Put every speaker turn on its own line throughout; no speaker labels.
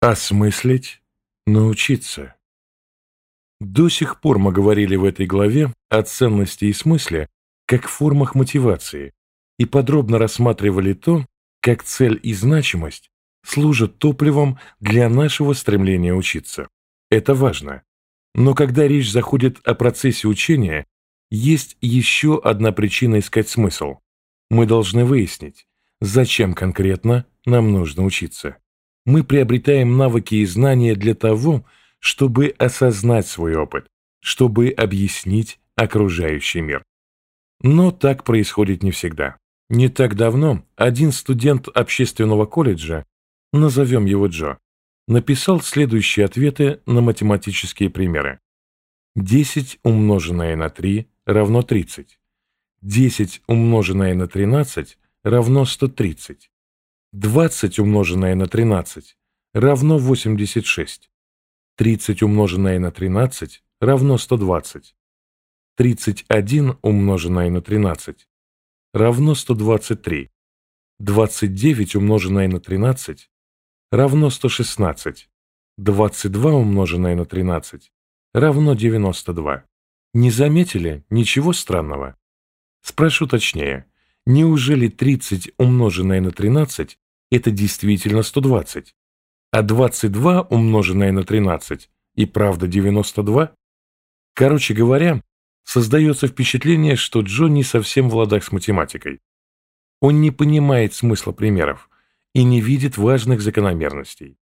Осмыслить, научиться. До сих пор мы говорили в этой главе о ценности и смысле как формах мотивации и подробно рассматривали то, как цель и значимость служат топливом для нашего стремления учиться. Это важно. Но когда речь заходит о процессе учения, есть еще одна причина искать смысл. Мы должны выяснить, зачем конкретно нам нужно учиться мы приобретаем навыки и знания для того, чтобы осознать свой опыт, чтобы объяснить окружающий мир. Но так происходит не всегда. Не так давно один студент общественного колледжа, назовем его Джо, написал следующие ответы на математические примеры. 10 умноженное на 3 равно 30. 10 умноженное на 13 равно 130. 20 умноженное на 13 равно 86. 30 умноженное на 13 равно 120. 31 умноженное на 13 равно 123. 29 умноженное на 13 равно 116. 22 умноженное на 13 равно 92. Не заметили ничего странного? Спрошу точнее. Неужели 30 умноженное на 13 – это действительно 120? А 22 умноженное на 13 и правда 92? Короче говоря, создается впечатление, что Джо не совсем в ладах с математикой. Он не понимает смысла примеров и не видит важных закономерностей.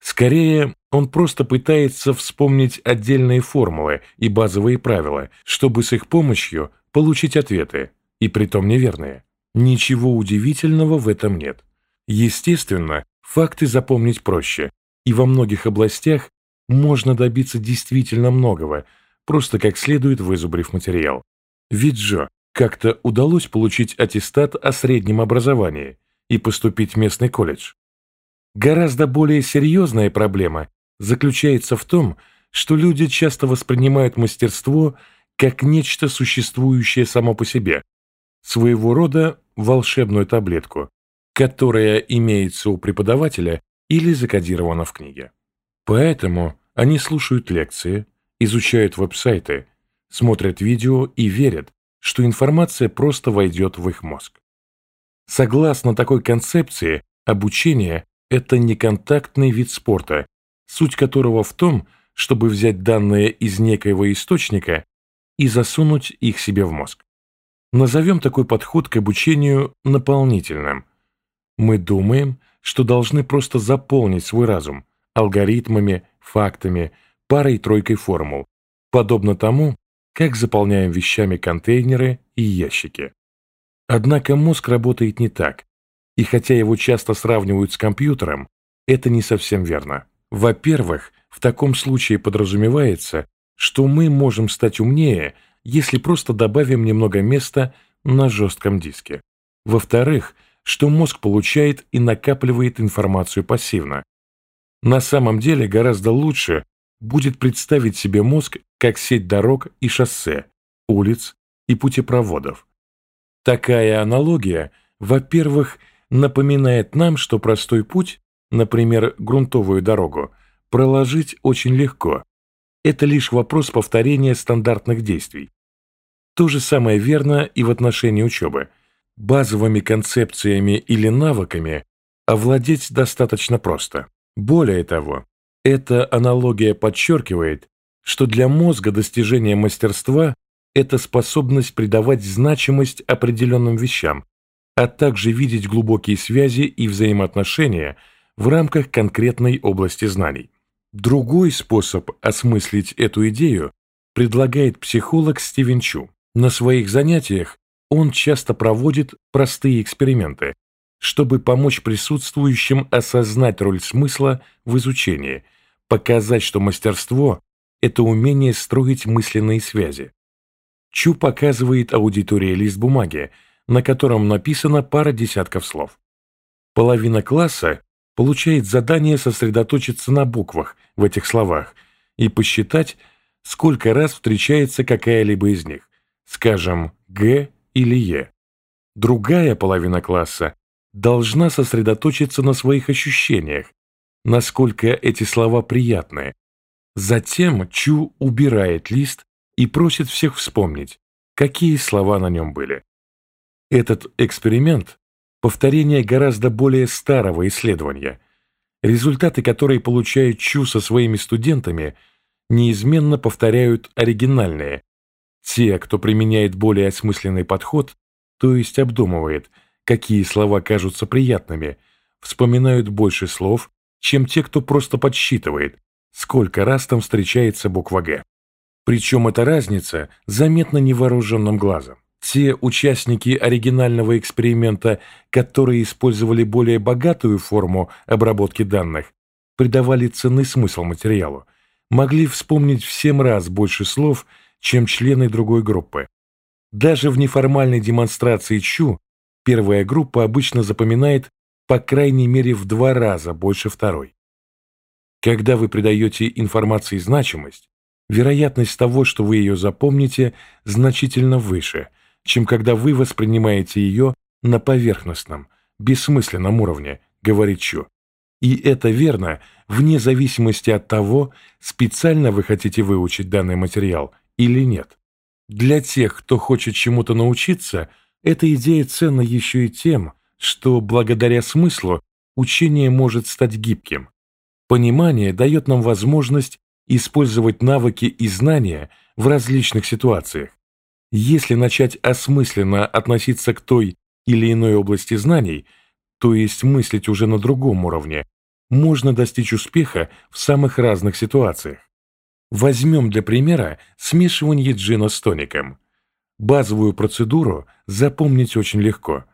Скорее, он просто пытается вспомнить отдельные формулы и базовые правила, чтобы с их помощью получить ответы – и притом неверные. Ничего удивительного в этом нет. Естественно, факты запомнить проще, и во многих областях можно добиться действительно многого, просто как следует вызубрив материал. Ведь Джо как-то удалось получить аттестат о среднем образовании и поступить в местный колледж. Гораздо более серьезная проблема заключается в том, что люди часто воспринимают мастерство как нечто существующее само по себе, своего рода волшебную таблетку, которая имеется у преподавателя или закодирована в книге. Поэтому они слушают лекции, изучают веб-сайты, смотрят видео и верят, что информация просто войдет в их мозг. Согласно такой концепции, обучение – это неконтактный вид спорта, суть которого в том, чтобы взять данные из некоего источника и засунуть их себе в мозг. Назовем такой подход к обучению наполнительным. Мы думаем, что должны просто заполнить свой разум алгоритмами, фактами, парой-тройкой формул, подобно тому, как заполняем вещами контейнеры и ящики. Однако мозг работает не так, и хотя его часто сравнивают с компьютером, это не совсем верно. Во-первых, в таком случае подразумевается, что мы можем стать умнее, если просто добавим немного места на жестком диске. Во-вторых, что мозг получает и накапливает информацию пассивно. На самом деле гораздо лучше будет представить себе мозг как сеть дорог и шоссе, улиц и путепроводов. Такая аналогия, во-первых, напоминает нам, что простой путь, например, грунтовую дорогу, проложить очень легко. Это лишь вопрос повторения стандартных действий. То же самое верно и в отношении учебы. Базовыми концепциями или навыками овладеть достаточно просто. Более того, эта аналогия подчеркивает, что для мозга достижение мастерства – это способность придавать значимость определенным вещам, а также видеть глубокие связи и взаимоотношения в рамках конкретной области знаний. Другой способ осмыслить эту идею предлагает психолог Стивен Чу. На своих занятиях он часто проводит простые эксперименты, чтобы помочь присутствующим осознать роль смысла в изучении, показать, что мастерство – это умение строить мысленные связи. Чу показывает аудитории лист бумаги, на котором написано пара десятков слов. Половина класса получает задание сосредоточиться на буквах в этих словах и посчитать, сколько раз встречается какая-либо из них скажем, Г или Е. Другая половина класса должна сосредоточиться на своих ощущениях, насколько эти слова приятны. Затем Чу убирает лист и просит всех вспомнить, какие слова на нем были. Этот эксперимент – повторение гораздо более старого исследования, результаты которой получает Чу со своими студентами, неизменно повторяют оригинальные. Те, кто применяет более осмысленный подход, то есть обдумывает, какие слова кажутся приятными, вспоминают больше слов, чем те, кто просто подсчитывает, сколько раз там встречается буква «Г». Причем эта разница заметна невооруженным глазом. Те участники оригинального эксперимента, которые использовали более богатую форму обработки данных, придавали ценный смысл материалу, могли вспомнить в семь раз больше слов, чем члены другой группы. Даже в неформальной демонстрации ЧУ первая группа обычно запоминает по крайней мере в два раза больше второй. Когда вы придаете информации значимость, вероятность того, что вы ее запомните, значительно выше – чем когда вы воспринимаете ее на поверхностном, бессмысленном уровне, говорит Чу. И это верно вне зависимости от того, специально вы хотите выучить данный материал или нет. Для тех, кто хочет чему-то научиться, эта идея ценна еще и тем, что благодаря смыслу учение может стать гибким. Понимание дает нам возможность использовать навыки и знания в различных ситуациях, если начать осмысленно относиться к той или иной области знаний, то есть мыслить уже на другом уровне, можно достичь успеха в самых разных ситуациях. Возьмем для примера смешивание джина с тоником. Базовую процедуру запомнить очень легко.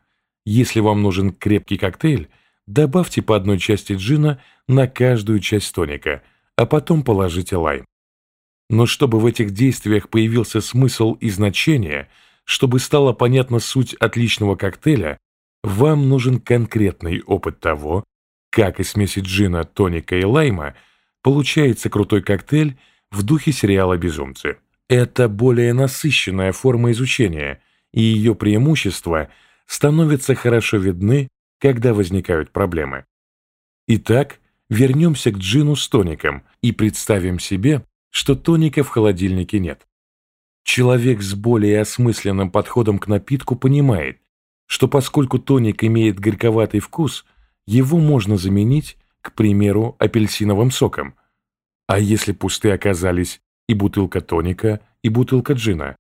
Если вам нужен крепкий коктейль, добавьте по одной части джина на каждую часть тоника, а потом положите лайм. Но чтобы в этих действиях появился смысл и значение, чтобы стала понятна суть отличного коктейля, вам нужен конкретный опыт того, как из смеси джина, тоника и лайма получается крутой коктейль в духе сериала «Безумцы». Это более насыщенная форма изучения, и ее преимущества становятся хорошо видны, когда возникают проблемы. Итак, вернемся к джину с тоником и представим себе, что тоника в холодильнике нет. Человек с более осмысленным подходом к напитку понимает, что поскольку тоник имеет горьковатый вкус, его можно заменить, к примеру, апельсиновым соком. А если пусты оказались и бутылка тоника, и бутылка джина?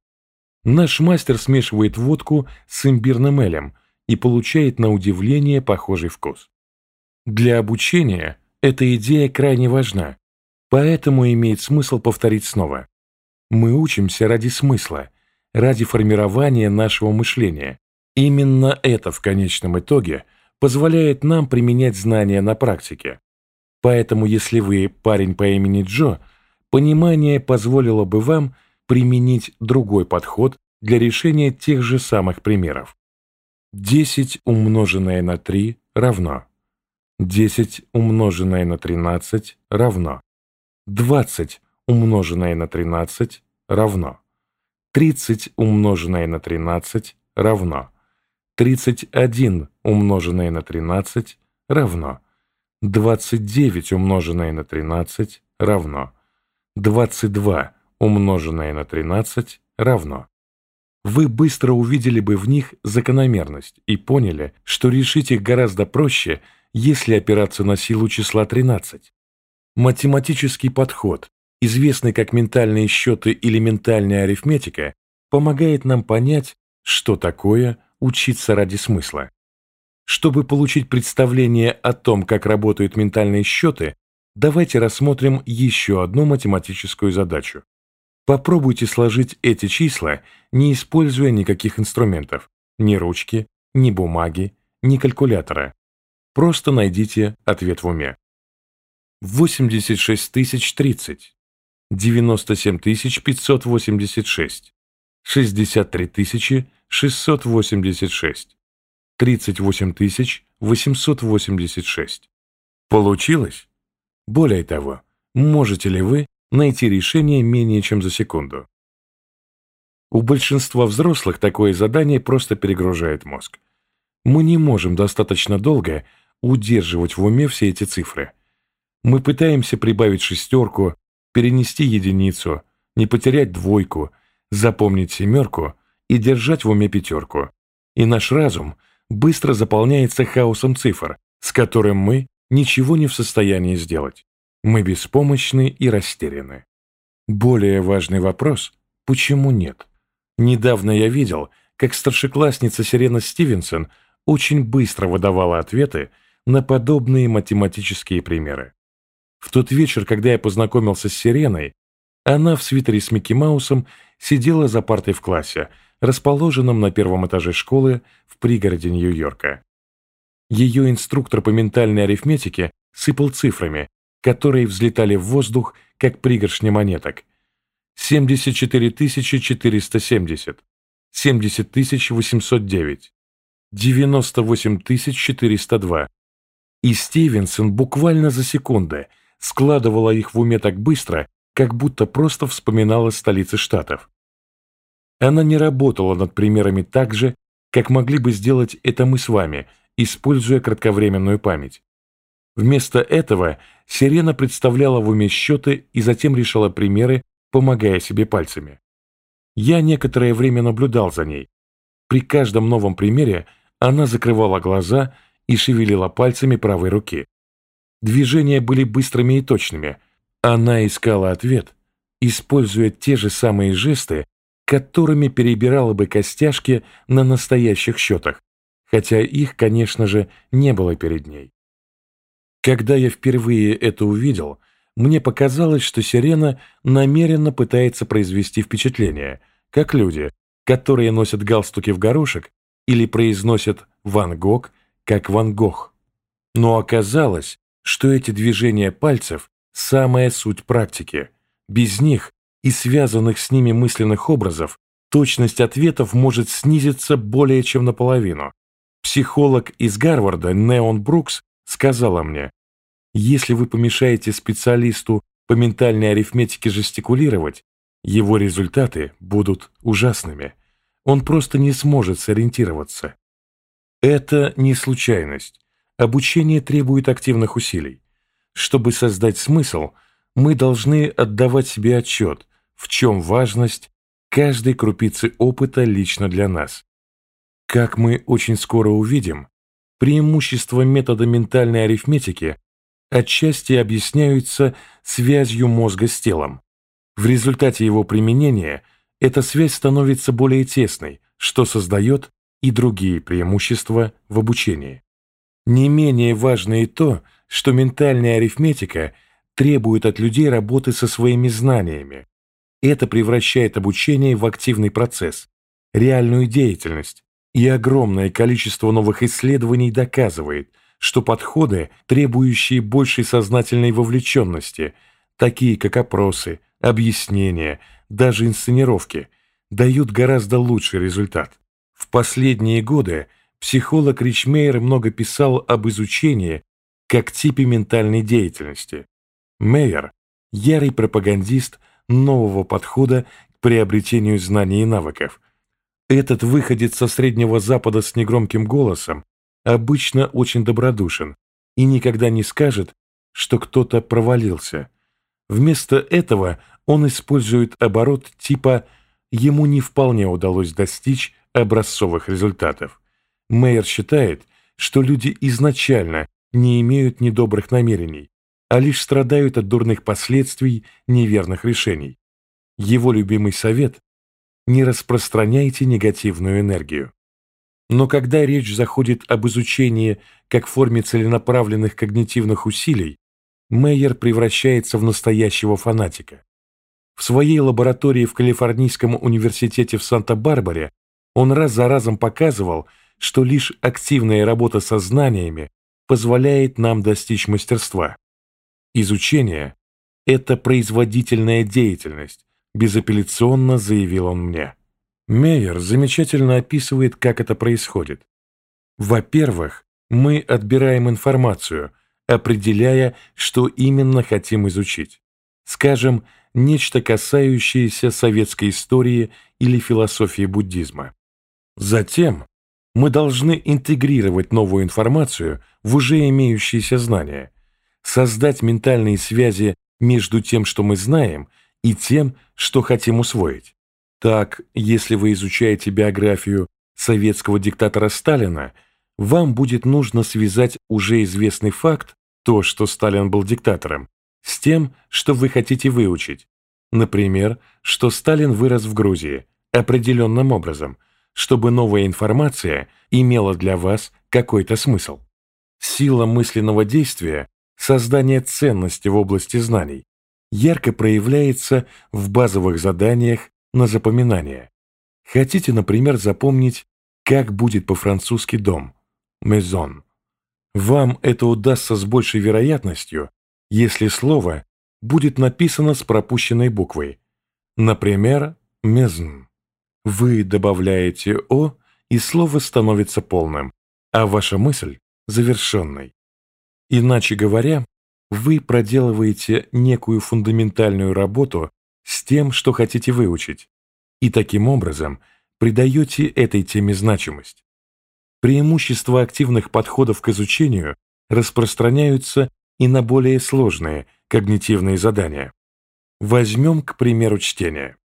Наш мастер смешивает водку с имбирным элем и получает на удивление похожий вкус. Для обучения эта идея крайне важна, Поэтому имеет смысл повторить снова. Мы учимся ради смысла, ради формирования нашего мышления. Именно это в конечном итоге позволяет нам применять знания на практике. Поэтому если вы парень по имени Джо, понимание позволило бы вам применить другой подход для решения тех же самых примеров. 10 умноженное на 3 равно. 10 умноженное на 13 равно. 20 умноженное на 13 равно. 30 умноженное на 13 равно. 31 умноженное на 13 равно. 29 умноженное на 13 равно. 22 умноженное на 13 равно. Вы быстро увидели бы в них закономерность и поняли, что решить их гораздо проще, если опираться на силу числа 13. Математический подход, известный как ментальные счеты или ментальная арифметика, помогает нам понять, что такое учиться ради смысла. Чтобы получить представление о том, как работают ментальные счеты, давайте рассмотрим еще одну математическую задачу. Попробуйте сложить эти числа, не используя никаких инструментов, ни ручки, ни бумаги, ни калькулятора. Просто найдите ответ в уме. 86 тысяч 30, 97 тысяч 586, 63 тысячи 686, 38 тысяч 886. Получилось? Более того, можете ли вы найти решение менее чем за секунду? У большинства взрослых такое задание просто перегружает мозг. Мы не можем достаточно долго удерживать в уме все эти цифры – Мы пытаемся прибавить шестерку, перенести единицу, не потерять двойку, запомнить семерку и держать в уме пятерку. И наш разум быстро заполняется хаосом цифр, с которым мы ничего не в состоянии сделать. Мы беспомощны и растеряны. Более важный вопрос – почему нет? Недавно я видел, как старшеклассница Сирена Стивенсон очень быстро выдавала ответы на подобные математические примеры. В тот вечер, когда я познакомился с Сиреной, она в свитере с Микки Маусом сидела за партой в классе, расположенном на первом этаже школы в пригороде Нью-Йорка. Ее инструктор по ментальной арифметике сыпал цифрами, которые взлетали в воздух, как пригоршня монеток. 74 470, 70 809, 98 402. И Стивенсон буквально за секунды складывала их в уме так быстро, как будто просто вспоминала столицы штатов. Она не работала над примерами так же, как могли бы сделать это мы с вами – используя кратковременную память. Вместо этого Сирена представляла в уме счеты и затем решала примеры, помогая себе пальцами. Я некоторое время наблюдал за ней. При каждом новом примере она закрывала глаза и шевелила пальцами правой руки. Движения были быстрыми и точными. Она искала ответ, используя те же самые жесты, которыми перебирала бы костяшки на настоящих счетах хотя их, конечно же, не было перед ней. Когда я впервые это увидел, мне показалось, что сирена намеренно пытается произвести впечатление, как люди, которые носят галстуки в горошек или произносят «Ван Гог» как «Ван Гог». Но оказалось, что эти движения пальцев – самая суть практики. Без них и связанных с ними мысленных образов точность ответов может снизиться более чем наполовину. Психолог из Гарварда Неон Брукс сказала мне, если вы помешаете специалисту по ментальной арифметике жестикулировать, его результаты будут ужасными. Он просто не сможет сориентироваться. Это не случайность. Обучение требует активных усилий. Чтобы создать смысл, мы должны отдавать себе отчет, в чем важность каждой крупицы опыта лично для нас. Как мы очень скоро увидим, преимущества метода ментальной арифметики отчасти объясняются связью мозга с телом. В результате его применения эта связь становится более тесной, что создает и другие преимущества в обучении. Не менее важно и то, что ментальная арифметика требует от людей работы со своими знаниями. Это превращает обучение в активный процесс, реальную деятельность, и огромное количество новых исследований доказывает, что подходы, требующие большей сознательной вовлеченности, такие как опросы, объяснения, даже инсценировки, дают гораздо лучший результат. В последние годы психолог Ричмейер много писал об изучении как типе ментальной деятельности. Мейер – ярый пропагандист нового подхода к приобретению знаний и навыков – этот выходец со Среднего Запада с негромким голосом обычно очень добродушен и никогда не скажет, что кто-то провалился. Вместо этого он использует оборот типа «ему не вполне удалось достичь образцовых результатов». Мейер считает, что люди изначально не имеют недобрых намерений, а лишь страдают от дурных последствий неверных решений. Его любимый совет не распространяйте негативную энергию. Но когда речь заходит об изучении как форме целенаправленных когнитивных усилий, Мейер превращается в настоящего фанатика. В своей лаборатории в Калифорнийском университете в Санта-Барбаре он раз за разом показывал, что лишь активная работа со знаниями позволяет нам достичь мастерства. Изучение – это производительная деятельность, безапелляционно заявил он мне. Мейер замечательно описывает, как это происходит. Во-первых, мы отбираем информацию, определяя, что именно хотим изучить. Скажем, нечто касающееся советской истории или философии буддизма. Затем мы должны интегрировать новую информацию в уже имеющиеся знания. создать ментальные связи между тем, что мы знаем, и тем, что хотим усвоить. Так, если вы изучаете биографию советского диктатора Сталина, вам будет нужно связать уже известный факт, то, что Сталин был диктатором, с тем, что вы хотите выучить. Например, что Сталин вырос в Грузии определенным образом, чтобы новая информация имела для вас какой-то смысл. Сила мысленного действия, создание ценности в области знаний, ярко проявляется в базовых заданиях на запоминание. Хотите, например, запомнить, как будет по-французски дом – «maison». Вам это удастся с большей вероятностью, если слово будет написано с пропущенной буквой. Например, «maison». Вы добавляете «о», и слово становится полным, а ваша мысль – завершенной. Иначе говоря, вы проделываете некую фундаментальную работу с тем, что хотите выучить, и таким образом придаете этой теме значимость. Преимущества активных подходов к изучению распространяются и на более сложные когнитивные задания. Возьмем, к примеру, чтение.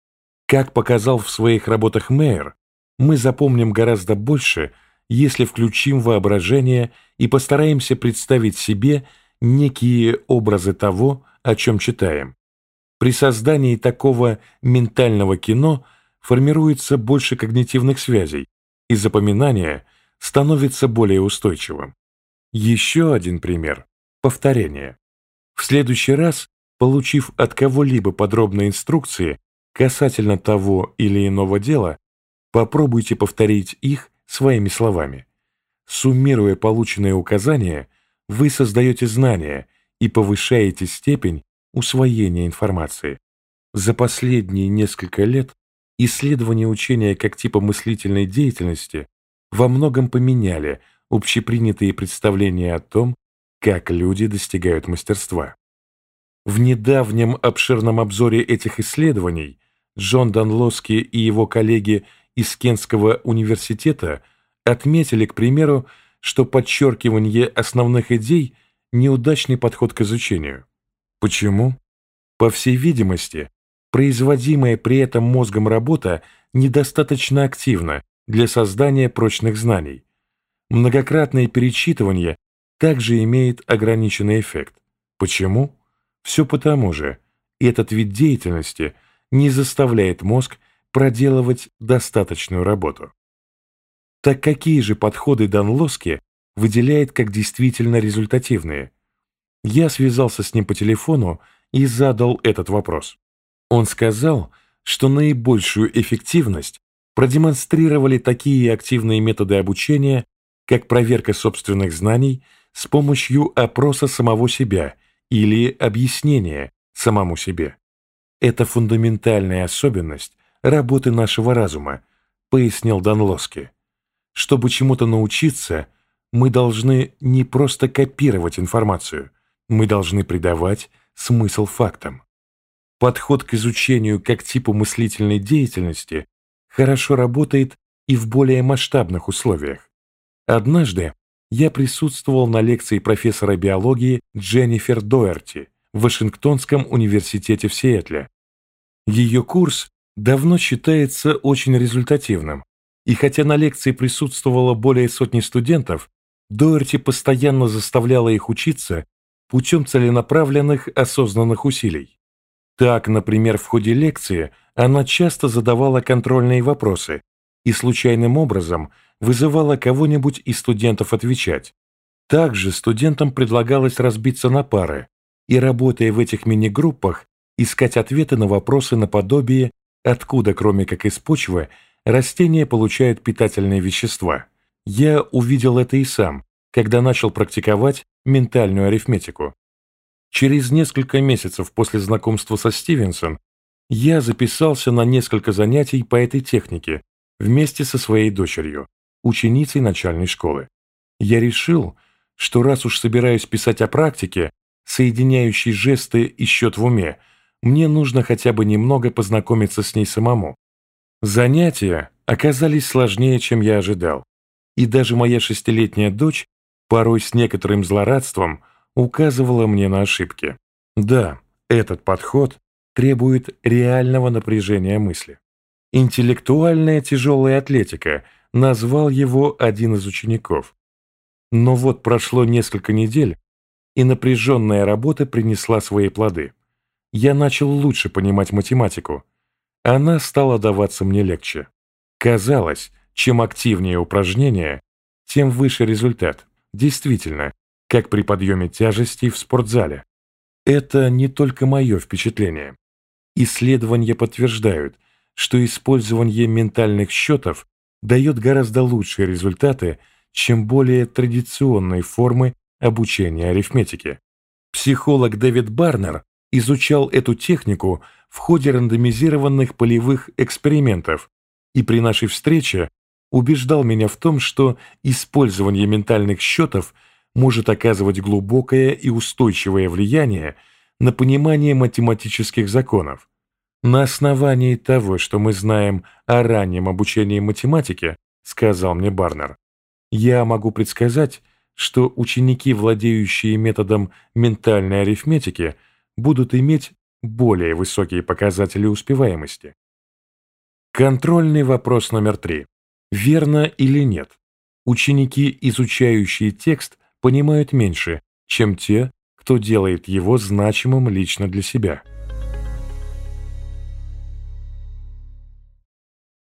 Как показал в своих работах Мейер, мы запомним гораздо больше, если включим воображение и постараемся представить себе некие образы того, о чем читаем. При создании такого ментального кино формируется больше когнитивных связей, и запоминание становится более устойчивым. Еще один пример – повторение. В следующий раз, получив от кого-либо подробные инструкции касательно того или иного дела, попробуйте повторить их своими словами. Суммируя полученные указания, вы создаете знания и повышаете степень усвоения информации. За последние несколько лет исследования учения как типа мыслительной деятельности во многом поменяли общепринятые представления о том, как люди достигают мастерства. В недавнем обширном обзоре этих исследований Джон Данлоски и его коллеги из Кентского университета отметили, к примеру, что подчеркивание основных идей – неудачный подход к изучению. Почему? По всей видимости, производимая при этом мозгом работа недостаточно активна для создания прочных знаний. Многократное перечитывание также имеет ограниченный эффект. Почему? Все потому же, этот вид деятельности не заставляет мозг проделывать достаточную работу. Так какие же подходы Данлоски выделяет как действительно результативные? Я связался с ним по телефону и задал этот вопрос. Он сказал, что наибольшую эффективность продемонстрировали такие активные методы обучения, как проверка собственных знаний с помощью опроса самого себя или объяснения самому себе. Это фундаментальная особенность работы нашего разума, пояснил Данлоски. Чтобы чему-то научиться, мы должны не просто копировать информацию, мы должны придавать смысл фактам. Подход к изучению как типу мыслительной деятельности хорошо работает и в более масштабных условиях. Однажды я присутствовал на лекции профессора биологии Дженнифер Доерти в Вашингтонском университете в Сиэтле. Ее курс давно считается очень результативным, и хотя на лекции присутствовало более сотни студентов, Доерти постоянно заставляла их учиться путем целенаправленных осознанных усилий. Так, например, в ходе лекции она часто задавала контрольные вопросы и случайным образом вызывала кого-нибудь из студентов отвечать. Также студентам предлагалось разбиться на пары и, работая в этих мини-группах, искать ответы на вопросы наподобие «откуда, кроме как из почвы, растения получают питательные вещества. Я увидел это и сам, когда начал практиковать ментальную арифметику. Через несколько месяцев после знакомства со Стивенсон я записался на несколько занятий по этой технике вместе со своей дочерью, ученицей начальной школы. Я решил, что раз уж собираюсь писать о практике, соединяющей жесты и счет в уме, мне нужно хотя бы немного познакомиться с ней самому. Занятия оказались сложнее, чем я ожидал, и даже моя шестилетняя дочь порой с некоторым злорадством указывало мне на ошибки. Да, этот подход требует реального напряжения мысли. Интеллектуальная тяжелая атлетика назвал его один из учеников. Но вот прошло несколько недель, и напряженная работа принесла свои плоды. Я начал лучше понимать математику. Она стала даваться мне легче. Казалось, чем активнее упражнение, тем выше результат. Действительно, как при подъеме тяжестей в спортзале. Это не только мое впечатление. Исследования подтверждают, что использование ментальных счетов дает гораздо лучшие результаты, чем более традиционные формы обучения арифметики. Психолог Дэвид Барнер изучал эту технику в ходе рандомизированных полевых экспериментов и при нашей встрече убеждал меня в том, что использование ментальных счетов может оказывать глубокое и устойчивое влияние на понимание математических законов. На основании того, что мы знаем о раннем обучении математике, сказал мне Барнер, я могу предсказать, что ученики, владеющие методом ментальной арифметики, будут иметь более высокие показатели успеваемости. Контрольный вопрос номер три. Верно или нет? Ученики, изучающие текст, понимают меньше, чем те, кто делает его значимым лично для себя.